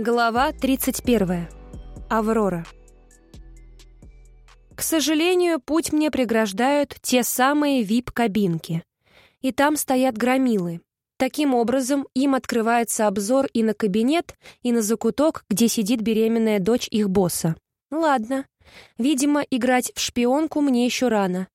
Глава 31. Аврора. К сожалению, путь мне преграждают те самые вип-кабинки. И там стоят громилы. Таким образом, им открывается обзор и на кабинет, и на закуток, где сидит беременная дочь их босса. Ладно. Видимо, играть в шпионку мне еще рано.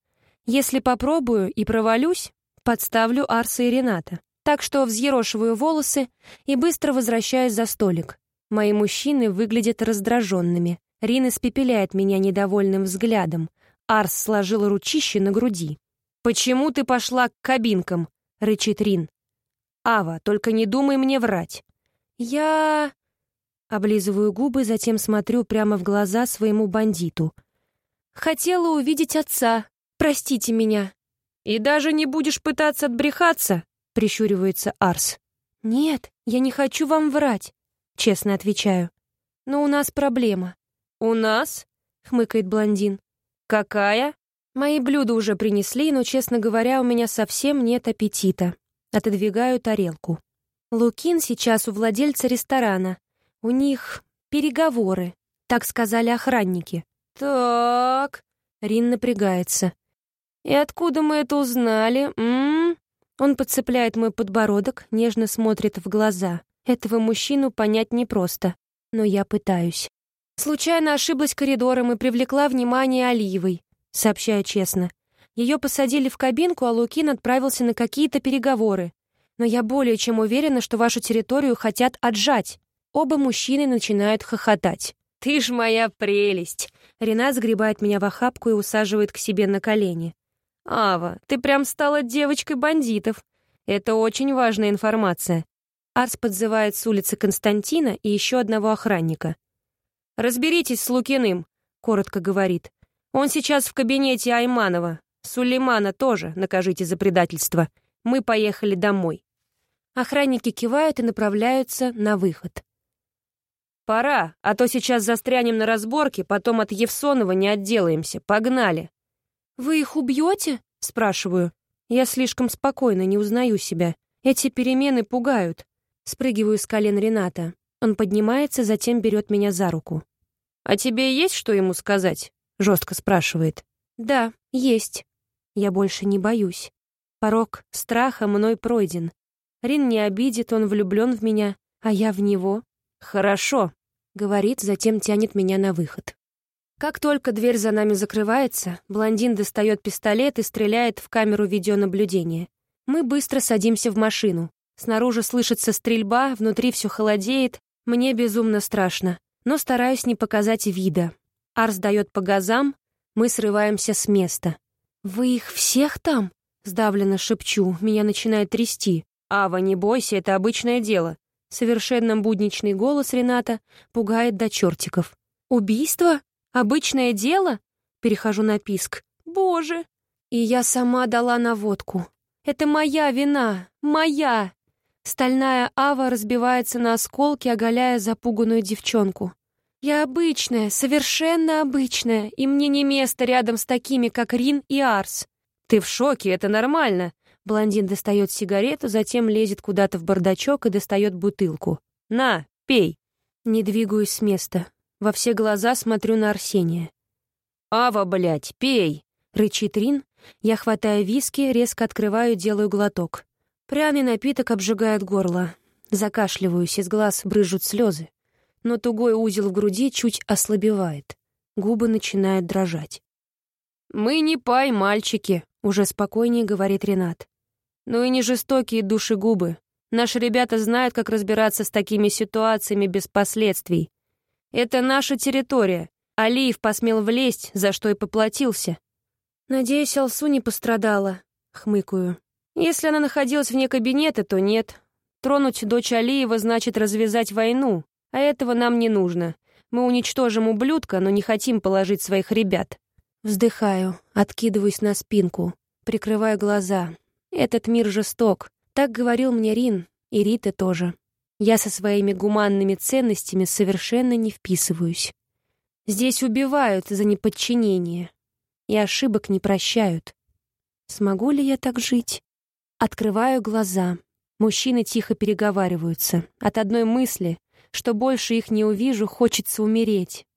Если попробую и провалюсь, подставлю Арса и Рената. Так что взъерошиваю волосы и быстро возвращаюсь за столик. Мои мужчины выглядят раздраженными. Рин испепеляет меня недовольным взглядом. Арс сложил ручище на груди. «Почему ты пошла к кабинкам?» — рычит Рин. «Ава, только не думай мне врать». «Я...» Облизываю губы, затем смотрю прямо в глаза своему бандиту. «Хотела увидеть отца. Простите меня». «И даже не будешь пытаться отбрехаться?» — прищуривается Арс. «Нет, я не хочу вам врать. — честно отвечаю. «Но у нас проблема». «У нас?» — хмыкает блондин. «Какая?» «Мои блюда уже принесли, но, честно говоря, у меня совсем нет аппетита». Отодвигаю тарелку. Лукин сейчас у владельца ресторана. У них переговоры, так сказали охранники. «Так...» — Рин напрягается. «И откуда мы это узнали, м, Он подцепляет мой подбородок, нежно смотрит в глаза. Этого мужчину понять непросто, но я пытаюсь. Случайно ошиблась коридором и привлекла внимание Алиевой, сообщаю честно. Ее посадили в кабинку, а Лукин отправился на какие-то переговоры. Но я более чем уверена, что вашу территорию хотят отжать. Оба мужчины начинают хохотать. «Ты ж моя прелесть!» Ренат сгребает меня в охапку и усаживает к себе на колени. «Ава, ты прям стала девочкой бандитов. Это очень важная информация. Арс подзывает с улицы Константина и еще одного охранника. «Разберитесь с Лукиным», — коротко говорит. «Он сейчас в кабинете Айманова. Сулеймана тоже накажите за предательство. Мы поехали домой». Охранники кивают и направляются на выход. «Пора, а то сейчас застрянем на разборке, потом от Евсонова не отделаемся. Погнали!» «Вы их убьете?» — спрашиваю. Я слишком спокойно, не узнаю себя. Эти перемены пугают. Спрыгиваю с колен Рената. Он поднимается, затем берет меня за руку. «А тебе есть что ему сказать?» — жестко спрашивает. «Да, есть. Я больше не боюсь. Порог страха мной пройден. Рин не обидит, он влюблен в меня, а я в него. Хорошо», — говорит, затем тянет меня на выход. Как только дверь за нами закрывается, блондин достает пистолет и стреляет в камеру видеонаблюдения. Мы быстро садимся в машину. Снаружи слышится стрельба, внутри все холодеет. Мне безумно страшно, но стараюсь не показать вида. Арс дает по газам, мы срываемся с места. «Вы их всех там?» — сдавленно шепчу, меня начинает трясти. «Ава, не бойся, это обычное дело». Совершенно будничный голос Рената пугает до чертиков. «Убийство? Обычное дело?» Перехожу на писк. «Боже!» И я сама дала наводку. «Это моя вина! Моя!» Стальная ава разбивается на осколки, оголяя запуганную девчонку. «Я обычная, совершенно обычная, и мне не место рядом с такими, как Рин и Арс». «Ты в шоке, это нормально». Блондин достает сигарету, затем лезет куда-то в бардачок и достает бутылку. «На, пей». Не двигаюсь с места. Во все глаза смотрю на Арсения. «Ава, блядь, пей!» — рычит Рин. Я хватаю виски, резко открываю, делаю глоток. Пряный напиток обжигает горло. Закашливаюсь, из глаз брыжут слезы. Но тугой узел в груди чуть ослабевает. Губы начинают дрожать. «Мы не пай, мальчики», — уже спокойнее говорит Ренат. «Ну и не жестокие душегубы. Наши ребята знают, как разбираться с такими ситуациями без последствий. Это наша территория. Алиев посмел влезть, за что и поплатился». «Надеюсь, Алсу не пострадала», — хмыкаю. Если она находилась вне кабинета, то нет. Тронуть дочь Алиева значит развязать войну, а этого нам не нужно. Мы уничтожим ублюдка, но не хотим положить своих ребят. Вздыхаю, откидываюсь на спинку, прикрываю глаза. Этот мир жесток. Так говорил мне Рин, и Рита тоже. Я со своими гуманными ценностями совершенно не вписываюсь. Здесь убивают за неподчинение. И ошибок не прощают. Смогу ли я так жить? Открываю глаза. Мужчины тихо переговариваются. От одной мысли что больше их не увижу, хочется умереть.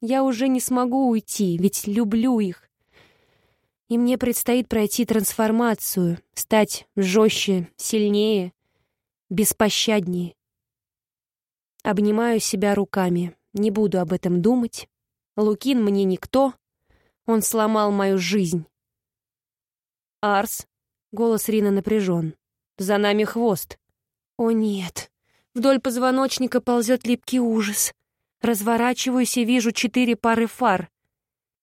Я уже не смогу уйти, ведь люблю их. И мне предстоит пройти трансформацию, стать жестче, сильнее, беспощаднее. Обнимаю себя руками, не буду об этом думать. Лукин мне никто, он сломал мою жизнь. «Арс», — голос Рина напряжен, — «за нами хвост». «О нет!» Вдоль позвоночника ползет липкий ужас. Разворачиваюсь и вижу четыре пары фар.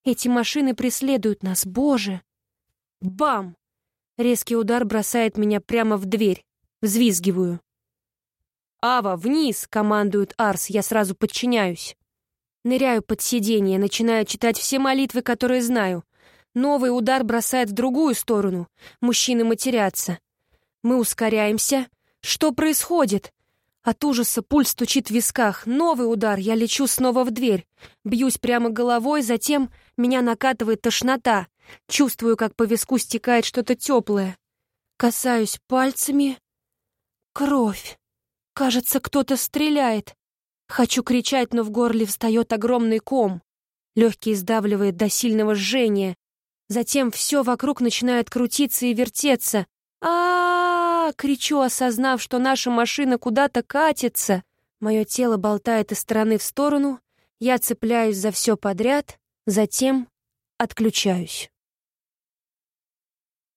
Эти машины преследуют нас, боже! Бам! Резкий удар бросает меня прямо в дверь. Взвизгиваю. «Ава, вниз!» — командует Арс, я сразу подчиняюсь. Ныряю под сиденье, начинаю читать все молитвы, которые знаю. Новый удар бросает в другую сторону. Мужчины матерятся. Мы ускоряемся. Что происходит? От ужаса пульс стучит в висках. Новый удар, я лечу снова в дверь. Бьюсь прямо головой, затем меня накатывает тошнота. Чувствую, как по виску стекает что-то теплое. Касаюсь пальцами. Кровь. Кажется, кто-то стреляет. Хочу кричать, но в горле встает огромный ком. Легкий сдавливает до сильного жжения. Затем все вокруг начинает крутиться и вертеться. а, -а, кричу, осознав, что наша машина куда-то катится. Мое тело болтает из стороны в сторону. Я цепляюсь за все подряд, затем отключаюсь.